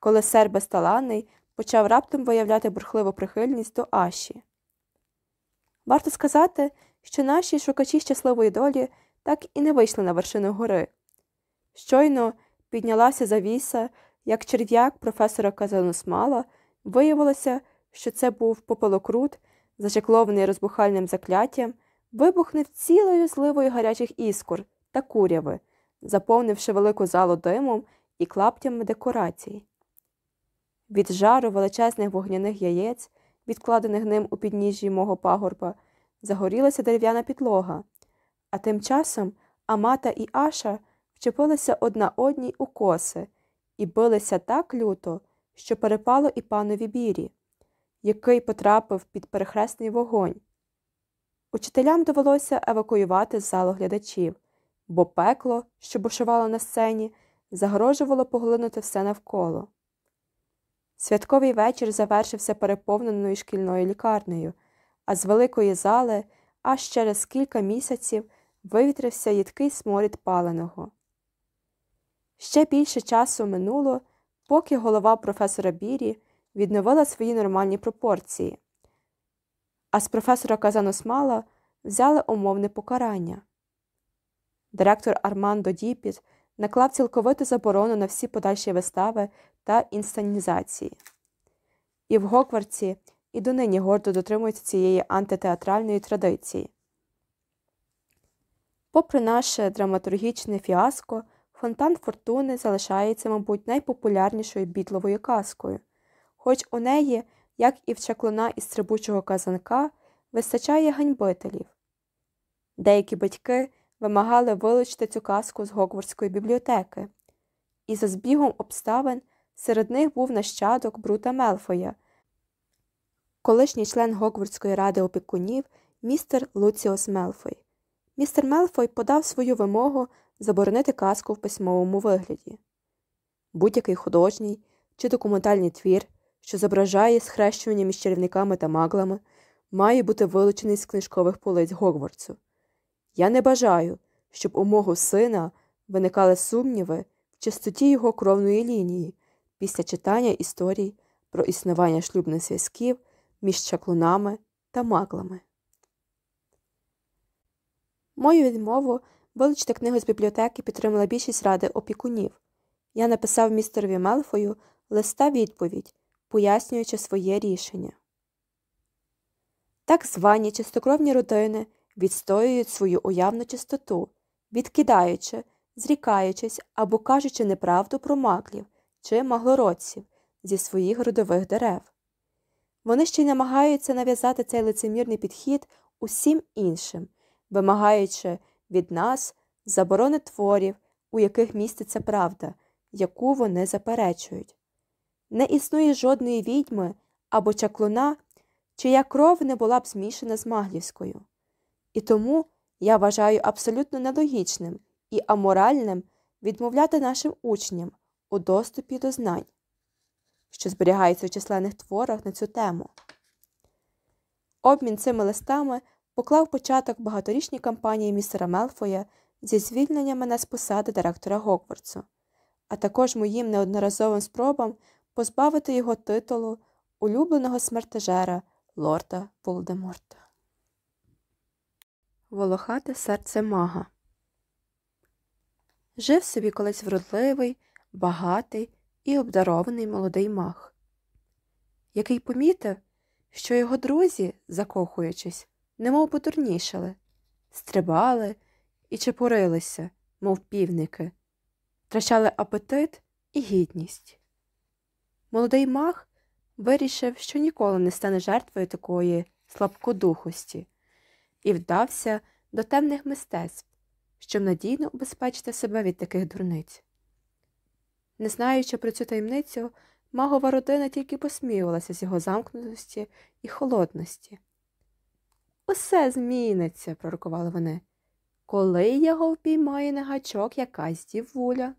коли сер безталанний почав раптом виявляти бурхливу прихильність до Аші. Варто сказати, що наші шукачі щасливої долі так і не вийшли на вершину гори. Щойно піднялася завіса, як черв'як професора Казаносмала, виявилося, що це був попелокрут, зачеклований розбухальним закляттям, вибухнув цілою зливою гарячих іскор та куряви, заповнивши велику залу димом і клаптями декорацій. Від жару величезних вогняних яєць, відкладених ним у підніжжі мого пагорба, загорілася дерев'яна підлога, а тим часом Амата і Аша вчепилися одна одній у коси і билися так люто, що перепало і панові бірі, який потрапив під перехресний вогонь. Учителям довелося евакуювати з залу глядачів, бо пекло, що бушувало на сцені, загрожувало поглинути все навколо. Святковий вечір завершився переповненою шкільною лікарнею, а з великої зали аж через кілька місяців вивітрився їдкий сморід паленого. Ще більше часу минуло, поки голова професора Бірі відновила свої нормальні пропорції, а з професора Казаносмала взяли умовне покарання. Директор Армандо Діпіт наклав цілковиту заборону на всі подальші вистави та інсценізації. І в Гокварці і донині гордо дотримуються цієї антитеатральної традиції. Попри наше драматургічне фіаско, фонтан фортуни залишається, мабуть, найпопулярнішою бітловою казкою, хоч у неї, як і в чаклуна із трибучого казанка, вистачає ганьбителів. Деякі батьки вимагали вилучити цю казку з Гогвардської бібліотеки, і за збігом обставин серед них був нащадок Брута Мелфоя, колишній член Гогвардської ради опікунів містер Луціос Мелфой. Містер Мелфой подав свою вимогу заборонити казку в письмовому вигляді. Будь-який художній чи документальний твір, що зображає схрещування між чарівниками та маглами, має бути вилучений з книжкових полиць Гогвардсу. Я не бажаю, щоб у мого сина виникали сумніви в чистоті його кровної лінії після читання історій про існування шлюбних зв'язків між чаклунами та маглами. Мою відмову вилучити книгу з бібліотеки підтримала більшість ради опікунів. Я написав містерові Мелфою листа відповідь, пояснюючи своє рішення. Так звані чистокровні родини відстоюють свою уявну чистоту, відкидаючи, зрікаючись або кажучи неправду про маклів чи маглородців зі своїх родових дерев. Вони ще й намагаються нав'язати цей лицемірний підхід усім іншим, вимагаючи від нас заборони творів, у яких міститься правда, яку вони заперечують. Не існує жодної відьми або чаклуна, чия кров не була б змішана з маглівською. І тому я вважаю абсолютно нелогічним і аморальним відмовляти нашим учням у доступі до знань, що зберігаються у численних творах на цю тему. Обмін цими листами поклав початок багаторічній кампанії містера Мелфоя зі звільнення мене з посади директора Гоквардсу, а також моїм неодноразовим спробам позбавити його титулу улюбленого смертежера лорда Волдеморта. Волохате серце мага. Жив собі колись вродливий, багатий і обдарований молодий маг, який помітив, що його друзі, закохуючись, немов потурнішали, стрибали і чепурилися, мов півники, втрачали апетит і гідність. Молодий маг вирішив, що ніколи не стане жертвою такої слабкодухості, і вдався до темних мистецтв, щоб надійно убезпечити себе від таких дурниць. Не знаючи про цю таємницю, магова родина тільки посміювалася з його замкнутості і холодності. Усе зміниться, пророкували вони, коли його впіймає на гачок якась дівуля.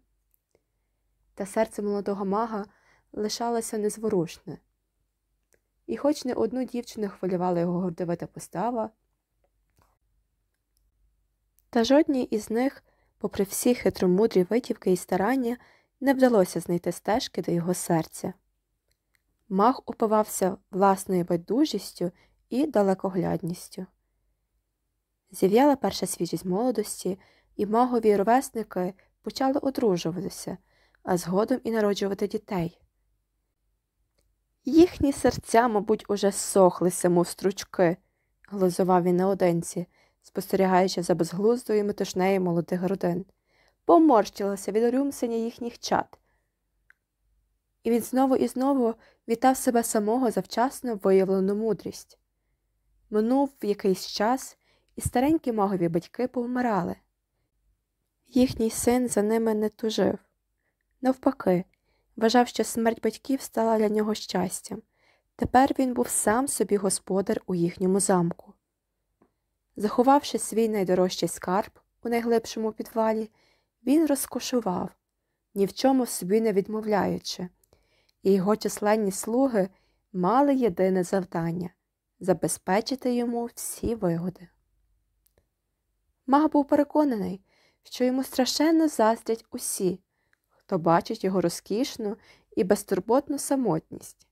Та серце молодого мага лишалося незворушне. І хоч не одну дівчину хвилювала його гордовита постава, та жодній із них, попри всі хитромудрі витівки і старання, не вдалося знайти стежки до його серця. Маг упивався власною байдужістю і далекоглядністю. Зів'яла перша свіжість молодості, і магові ровесники почали одружуватися, а згодом і народжувати дітей. Їхні серця, мабуть, уже ссохлися, мов стручки, глузував він наодинці, спостерігаючи за безглуздою метушнею молодих родин. Поморщилося від рюмсення їхніх чад. І він знову і знову вітав себе самого за вчасно виявлену мудрість. Минув якийсь час, і старенькі магові батьки повмирали. Їхній син за ними не тужив. Навпаки, вважав, що смерть батьків стала для нього щастям. Тепер він був сам собі господар у їхньому замку. Заховавши свій найдорожчий скарб у найглибшому підвалі, він розкошував, ні в чому собі не відмовляючи, і його численні слуги мали єдине завдання забезпечити йому всі вигоди. Маг був переконаний, що йому страшенно заздрять усі, хто бачить його розкішну і безтурботну самотність.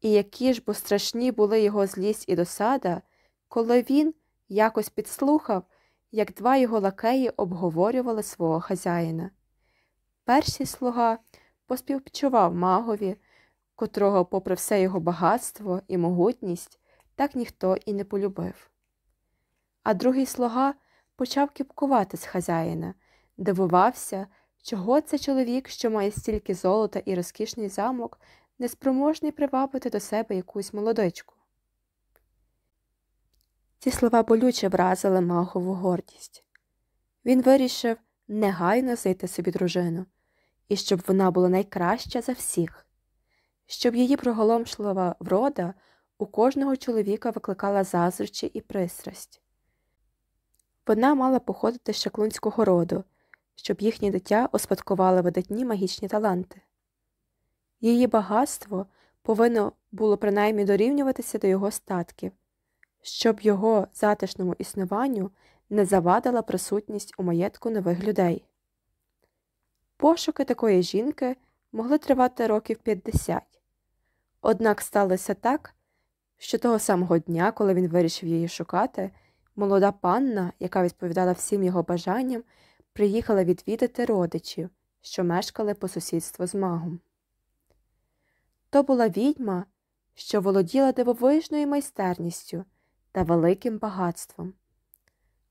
І які ж бо страшні були його злість і досада, коли він якось підслухав, як два його лакеї обговорювали свого хазяїна. Перший слуга поспівчував магові, котрого, попри все його багатство і могутність, так ніхто і не полюбив. А другий слуга почав кіпкувати з хазяїна, дивувався, чого це чоловік, що має стільки золота і розкішний замок, неспроможний привабити до себе якусь молодичку. Ці слова болюче вразили магову гордість. Він вирішив негайно знайти собі дружину, і щоб вона була найкраща за всіх, щоб її проголомшлива врода у кожного чоловіка викликала заздрощі і пристрасть. Вона мала походити з шаклунського роду, щоб їхнє дитя успадкували видатні магічні таланти. Її багатство повинно було принаймні дорівнюватися до його статків, щоб його затишному існуванню не завадила присутність у маєтку нових людей. Пошуки такої жінки могли тривати років 50. Однак сталося так, що того самого дня, коли він вирішив її шукати, молода панна, яка відповідала всім його бажанням, приїхала відвідати родичів, що мешкали по сусідству з магом. То була відьма, що володіла дивовижною майстерністю та великим багатством.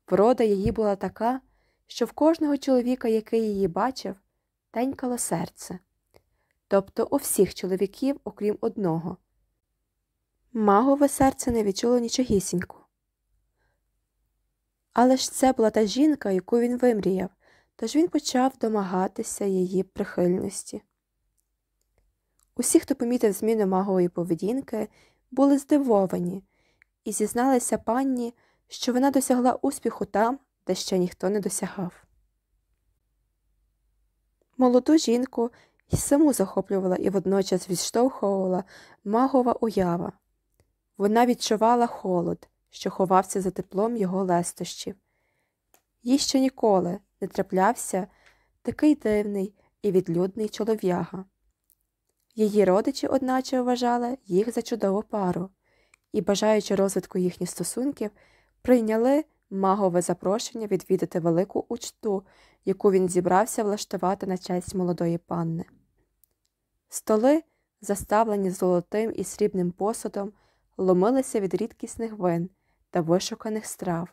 Врода її була така, що в кожного чоловіка, який її бачив, тенькало серце, тобто у всіх чоловіків, окрім одного. Магове серце не відчуло нічогісінько. Але ж це була та жінка, яку він вимріяв, тож він почав домагатися її прихильності. Усі, хто помітив зміну магової поведінки, були здивовані і зізналися панні, що вона досягла успіху там, де ще ніхто не досягав. Молоду жінку й саму захоплювала і водночас відштовхувала магова уява. Вона відчувала холод, що ховався за теплом його лестощів. Їй ще ніколи не траплявся такий дивний і відлюдний чолов'яга. Її родичі, одначе, вважали їх за чудову пару і, бажаючи розвитку їхніх стосунків, прийняли магове запрошення відвідати велику учту, яку він зібрався влаштувати на честь молодої панни. Столи, заставлені золотим і срібним посудом, ломилися від рідкісних вин та вишуканих страв.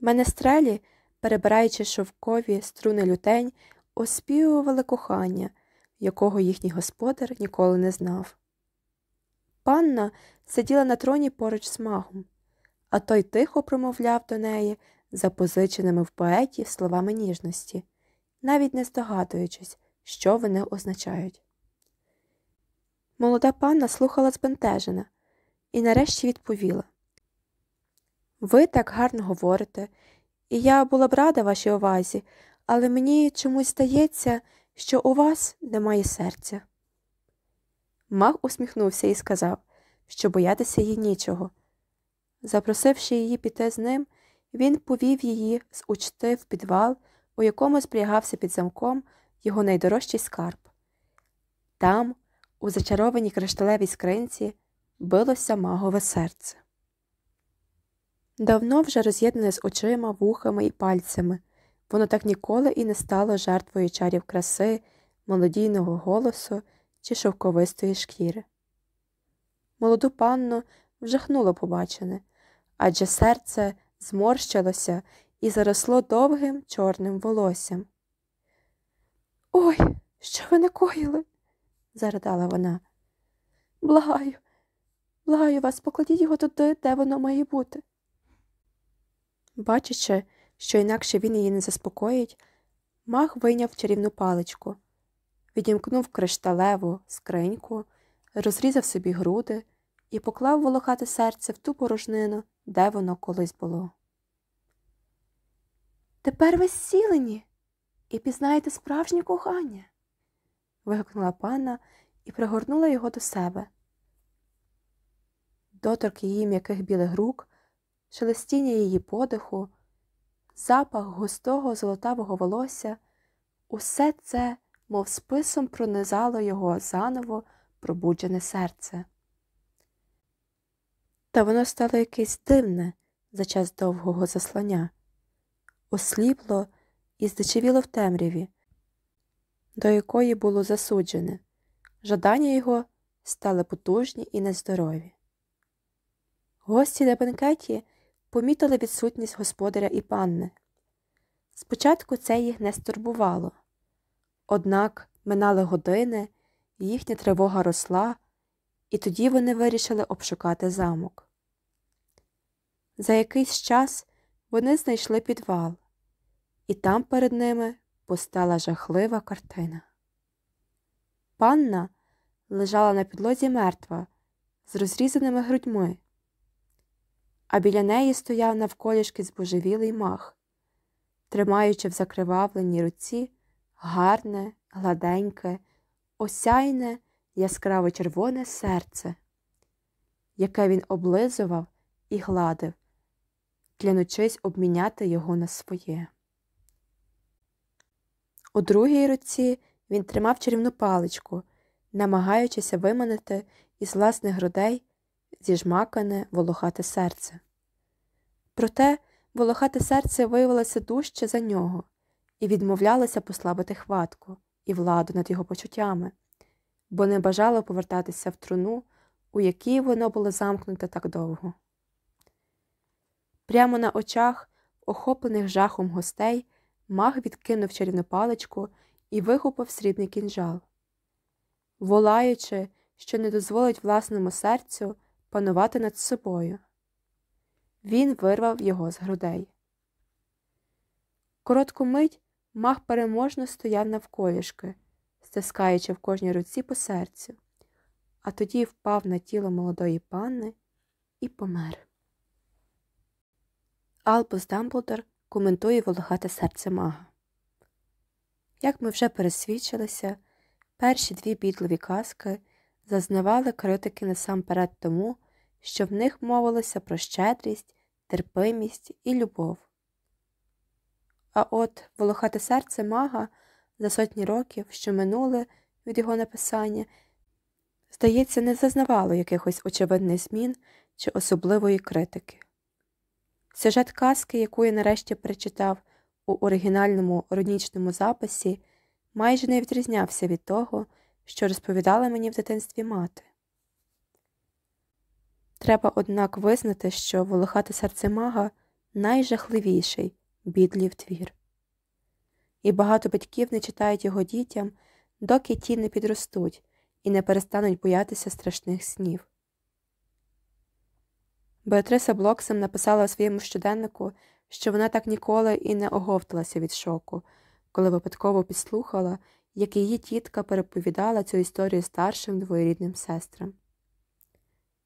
Менестрелі, перебираючи шовкові струни лютень, оспівували кохання, якого їхній господар ніколи не знав. Панна сиділа на троні поруч з магом, а той тихо промовляв до неї запозиченими в поеті словами ніжності, навіть не здогадуючись, що вони означають. Молода панна слухала збентежена і нарешті відповіла Ви так гарно говорите, і я була б рада вашій увазі, але мені чомусь здається, що у вас немає серця. Маг усміхнувся і сказав, що боятися їй нічого. Запросивши її піти з ним, він повів її з учти в підвал, у якому зберігався під замком його найдорожчий скарб. Там, у зачарованій кришталевій скринці, билося магове серце. Давно вже роз'єднане з очима, вухами і пальцями, воно так ніколи і не стало жертвою чарів краси, молодійного голосу чи шовковистої шкіри. Молоду панну вжахнуло побачене, адже серце зморщилося і заросло довгим чорним волоссям. Ой, що ви накоїли? заридала вона. Благаю, благаю вас, покладіть його туди, де воно має бути. Бачачи, що інакше він її не заспокоїть, мах вийняв чарівну паличку, відімкнув кришталеву скриньку, розрізав собі груди і поклав волохате серце в ту порожнину, де воно колись було. Тепер ви зцілені і пізнаєте справжнє кохання. вигукнула панна і пригорнула його до себе. Доторк її м'яких білих рук, шелестіння її подиху, запах густого золотавого волосся, усе це, мов списом, пронизало його заново пробуджене серце. Та воно стало якесь дивне за час довгого заслання, осліпло і здичевіло в темряві, до якої було засуджене. Жадання його стали потужні і нездорові. Гості на бенкеті помітили відсутність господаря і панни. Спочатку це їх не стурбувало, однак минали години, їхня тривога росла, і тоді вони вирішили обшукати замок. За якийсь час вони знайшли підвал, і там перед ними постала жахлива картина. Панна лежала на підлозі мертва з розрізаними грудьми, а біля неї стояв навколішки збожевілий мах, тримаючи в закривавленій руці гарне, гладеньке, осяйне, яскраво червоне серце, яке він облизував і гладив, клянучись обміняти його на своє. У другій руці він тримав чарівну паличку, намагаючися виманити із власних грудей зіжмакане волохате серце. Проте волохате серце виявилося дужче за нього і відмовлялося послабити хватку і владу над його почуттями, бо не бажало повертатися в труну, у якій воно було замкнуте так довго. Прямо на очах, охоплених жахом гостей, маг відкинув чарівну паличку і вихопив срібний кінжал. Волаючи, що не дозволить власному серцю панувати над собою. Він вирвав його з грудей. Коротку мить мах переможно стояв навколішки, стискаючи в кожній руці по серцю, а тоді впав на тіло молодої панни і помер. Албус Дамблдор коментує волохате серце мага. Як ми вже пересвідчилися, перші дві бідливі казки зазнавали критики насамперед тому, що в них мовилося про щедрість, терпимість і любов. А от волохате серце мага за сотні років, що минули від його написання, здається, не зазнавало якихось очевидних змін чи особливої критики. Сюжет казки, яку я нарешті прочитав у оригінальному ронічному записі, майже не відрізнявся від того, що розповідала мені в дитинстві мати. Треба, однак, визнати, що волохате серце мага найжахливіший бідлів твір. І багато батьків не читають його дітям, доки ті не підростуть і не перестануть боятися страшних снів. Беатриса Блоксом написала у своєму щоденнику, що вона так ніколи і не оговталася від шоку, коли випадково підслухала, як її тітка переповідала цю історію старшим двоєрідним сестрам.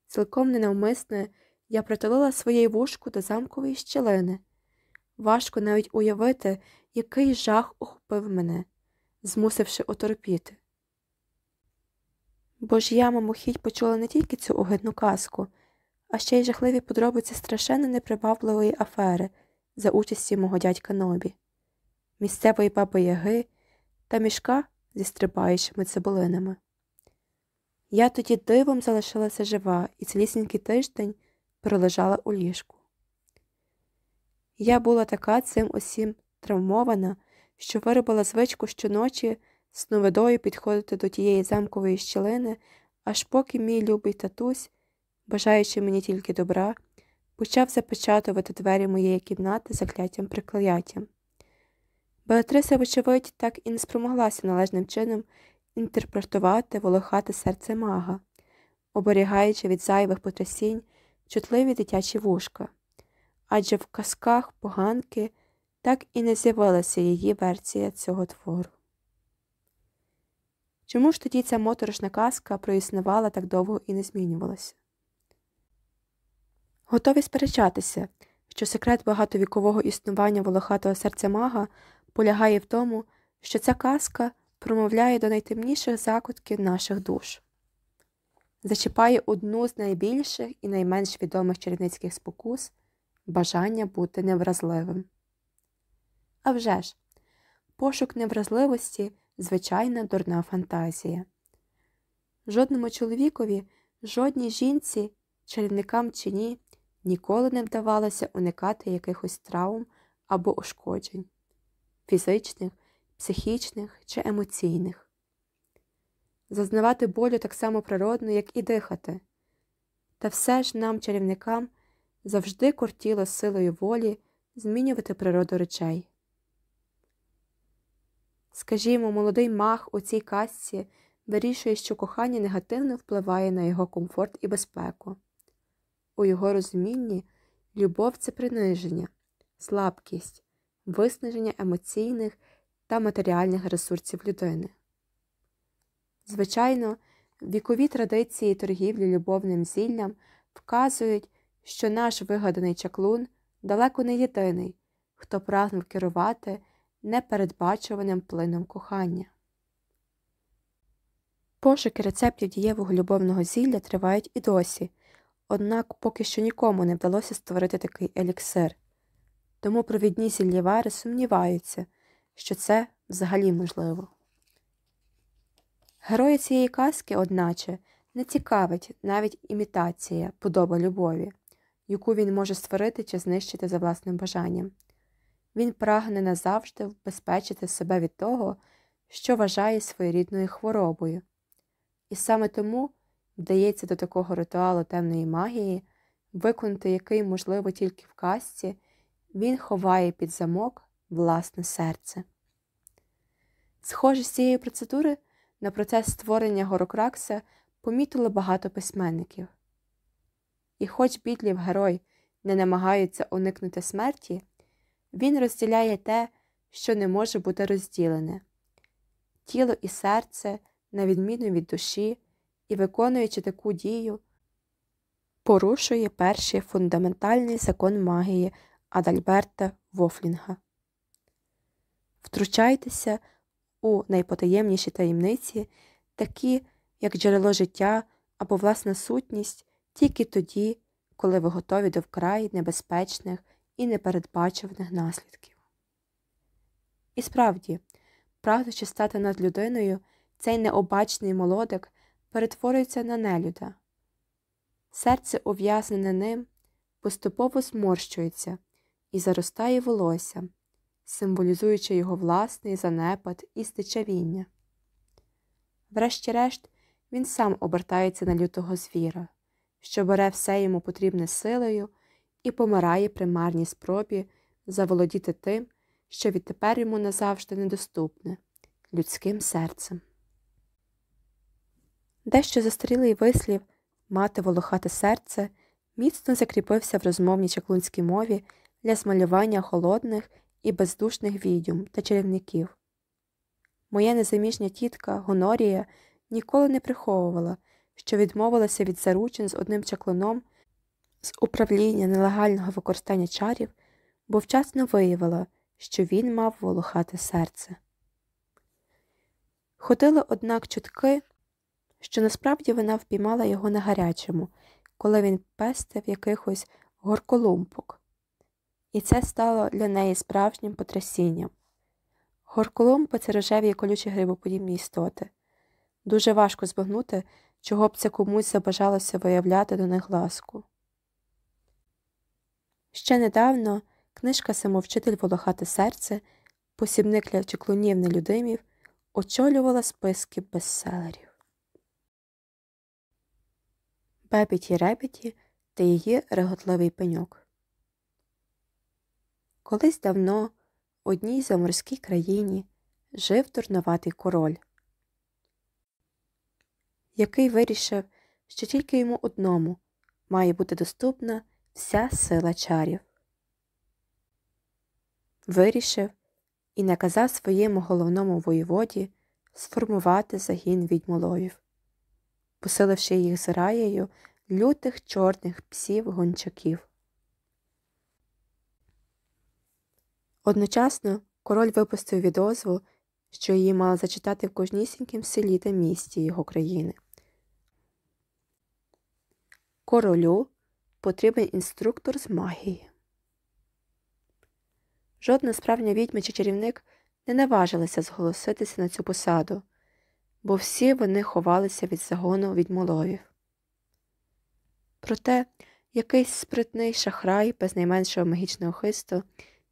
Цілком ненавмисне я притулила своєї вушку до замкової щілини. Важко навіть уявити, який жах охопив мене, змусивши оторопіти. Бо ж я, мимохідь, почула не тільки цю огидну казку, а ще й жахливі подробиці страшенно непривабливої афери за участі мого дядька Нобі, місцевої баби Яги та мішка зі стрибаючими цибулинами. Я тоді дивом залишилася жива і цілісінький тиждень пролежала у ліжку. Я була така цим усім травмована, що виробила звичку щоночі сновидою підходити до тієї замкової щілини, аж поки мій любий татусь, бажаючи мені тільки добра, почав запечатувати двері моєї кімнати закляттям прикляттям. Белатриса, вочевидь, так і не спромоглася належним чином інтерпретувати волохате серце мага, оберігаючи від зайвих потрясінь чутливі дитячі вушка, адже в казках поганки так і не з'явилася її версія цього твору. Чому ж тоді ця моторошна казка проіснувала так довго і не змінювалася? Готові сперечатися, що секрет багатовікового існування волохатого серця мага полягає в тому, що ця казка промовляє до найтемніших закутків наших душ, зачіпає одну з найбільших і найменш відомих чарівницьких спокус бажання бути невразливим. А вже ж, пошук невразливості звичайна дурна фантазія. Жодному чоловікові, жодній жінці, чарівникам чи ні, ніколи не вдавалося уникати якихось травм або ушкоджень фізичних, психічних чи емоційних. Зазнавати болю так само природно, як і дихати. Та все ж нам, чарівникам, завжди кортіло силою волі змінювати природу речей. Скажімо, молодий мах у цій казці вирішує, що кохання негативно впливає на його комфорт і безпеку. У його розумінні любов це приниження, слабкість, виснаження емоційних та матеріальних ресурсів людини. Звичайно, вікові традиції торгівлі любовним зіллям вказують, що наш вигаданий чаклун далеко не єдиний, хто прагнув керувати непередбачуваним плином кохання. Пошуки рецептів дієвого любовного зілля тривають і досі, однак поки що нікому не вдалося створити такий еліксир, тому провідні зіллєвари сумніваються, що це взагалі можливо. Герої цієї казки, одначе, не цікавить навіть імітація подоба любові, яку він може створити чи знищити за власним бажанням. Він прагне назавжди вбезпечити себе від того, що вважає своєрідною хворобою, і саме тому вдається до такого ритуалу темної магії, виконати який, можливо, тільки в казці, він ховає під замок власне серце. Схоже з цієї процедури на процес створення горокракса помітило багато письменників. І хоч бідлів герой не намагаються уникнути смерті, він розділяє те, що не може бути розділене тіло і серце, на відміну від душі, і, виконуючи таку дію, порушує перший фундаментальний закон магії Адальберта Вофлінга. Втручайтеся у найпотаємніші таємниці, такі, як джерело життя або власна сутність, тільки тоді, коли ви готові до вкрай небезпечних і непередбачуваних наслідків. І справді, прагнучи стати над людиною, цей необачний молодик перетворюється на нелюда. Серце, ув'язнене ним, поступово зморщується і заростає волосся, символізуючи його власний занепад і стичавіння. Врешті-решт, він сам обертається на лютого звіра, що бере все йому потрібне силою і помирає при марній спробі заволодіти тим, що відтепер йому назавжди недоступне людським серцем. Дещо застарілий вислів мати волохате серце міцно закріпився в розмовній чаклунській мові для змалювання холодних і бездушних відьом та чарівників. Моя незаміжня тітка Гонорія ніколи не приховувала, що відмовилася від заручин з одним чаклуном з управління нелегального використання чарів, бо вчасно виявила, що він мав волохате серце. Ходили, однак, чутки, що насправді вона впіймала його на гарячому, коли він пестив якихось горколумпок, і це стало для неї справжнім потрясінням. Горколумпи це рожеві колючі грибоподібні істоти. Дуже важко збагнути, чого б це комусь забажалося виявляти до них ласку. Ще недавно книжка Самовчитель Волохате серце, посібник для чеклунів нелюдимів, очолювала списки бестселерів. Бебіті Ребіті та її реготливий пеньок. Колись давно в одній заморській країні жив дурноватий король, який вирішив, що тільки йому одному має бути доступна вся сила чарів. Вирішив і наказав своєму головному воєводі сформувати загін відьмоловів, посиливши їх зраєю лютих чорних псів гончаків. Одночасно король випустив відозву, що її мали зачитати в кожнісінькім селі та місті його країни. Королю потрібен інструктор з магії. Жодна справжня відьма чи чарівник не наважилася зголоситися на цю посаду, бо всі вони ховалися від загону відьмоловів. Проте якийсь спритний шахрай без найменшого магічного хисту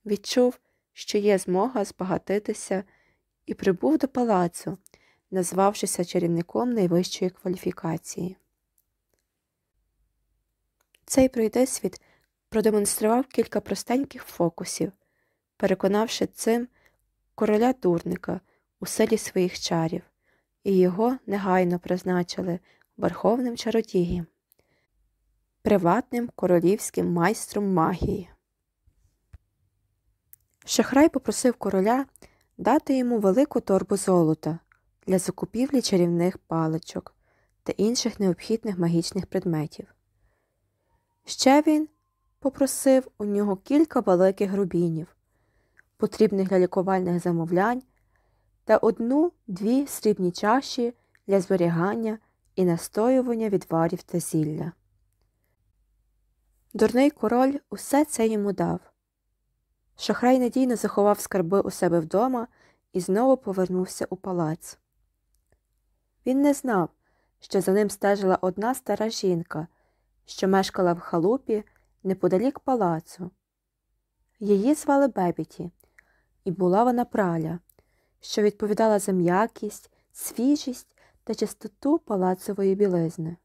відчув, що є змога збагатитися, і прибув до палацу, назвавшися чарівником найвищої кваліфікації. Цей пройдисвіт продемонстрував кілька простеньких фокусів, переконавши цим короля дурника у силі своїх чарів, і його негайно призначили верховним чародієм, приватним королівським майстром магії. Шахрай попросив короля дати йому велику торбу золота для закупівлі чарівних паличок та інших необхідних магічних предметів. Ще він попросив у нього кілька великих рубінів, потрібних для лікувальних замовлянь, та одну-дві срібні чаші для зберігання і настоювання відварів та зілля. Дурний король усе це йому дав. Шахрай надійно заховав скарби у себе вдома і знову повернувся у палац. Він не знав, що за ним стежила одна стара жінка, що мешкала в халупі неподалік палацу. Її звали Бебіті, і була вона праля, що відповідала за м'якість, свіжість та чистоту палацової білизни.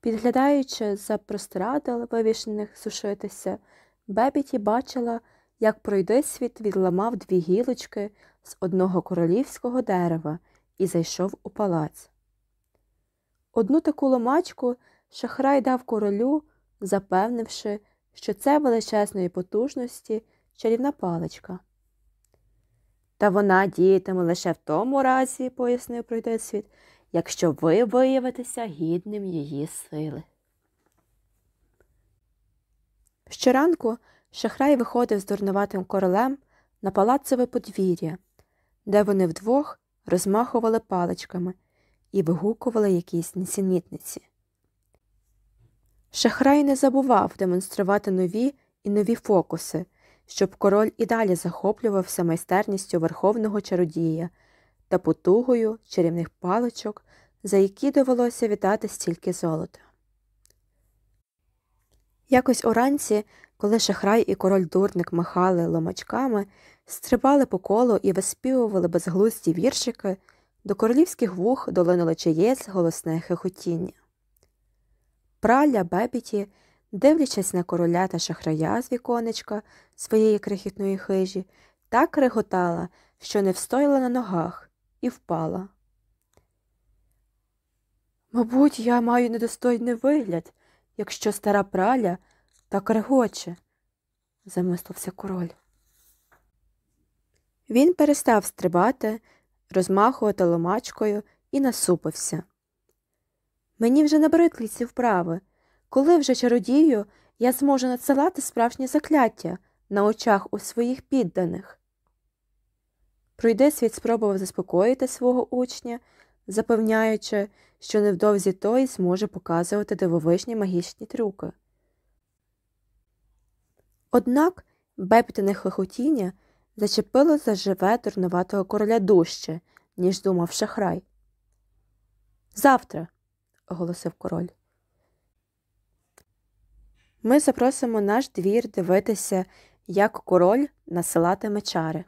Підглядаючи за простирадел, вивішених сушитися, Бебіті бачила, як пройдисвіт відламав дві гілочки з одного королівського дерева і зайшов у палац. Одну таку ломачку шахрай дав королю, запевнивши, що це величезної потужності чарівна паличка. Та вона діятиме лише в тому разі, пояснив пройдисвіт, якщо ви виявитеся гідним її сили. Щоранку шахрай виходив з дурнуватим королем на палацове подвір'я, де вони вдвох розмахували паличками і вигукували якісь несенітниці. Шахрай не забував демонструвати нові і нові фокуси, щоб король і далі захоплювався майстерністю верховного чародія та потугою чарівних паличок, за які довелося віддати стільки золота. Якось уранці, коли шахрай і король дурник махали ломачками, стрибали по колу і виспівували безглузді віршики, до королівських вух долинуло чиєсь голосне хихотіння. Праля Бебіті, дивлячись на короля та шахрая з віконечка своєї крихітної хижі, так реготала, що не встояла на ногах і впала. Мабуть, я маю недостойний вигляд, якщо стара праля так регоче, замислився король. Він перестав стрибати, розмахувати ломачкою і насупився. Мені вже набридли ці вправи. Коли вже чародію, я зможу надсилати справжнє закляття на очах у своїх підданих. Пройдисвіт спробував заспокоїти свого учня, запевняючи, що невдовзі той зможе показувати дивовижні магічні трюки. Однак бебтине хохотіння зачепило за живе короля дужче, ніж думав шахрай. Завтра, оголосив король. Ми запросимо наш двір дивитися, як король насилатиме чари.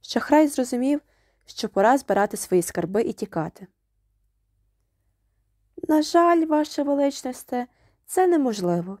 Шахрай зрозумів, що пора збирати свої скарби і тікати. На жаль, ваше величносте, це неможливо.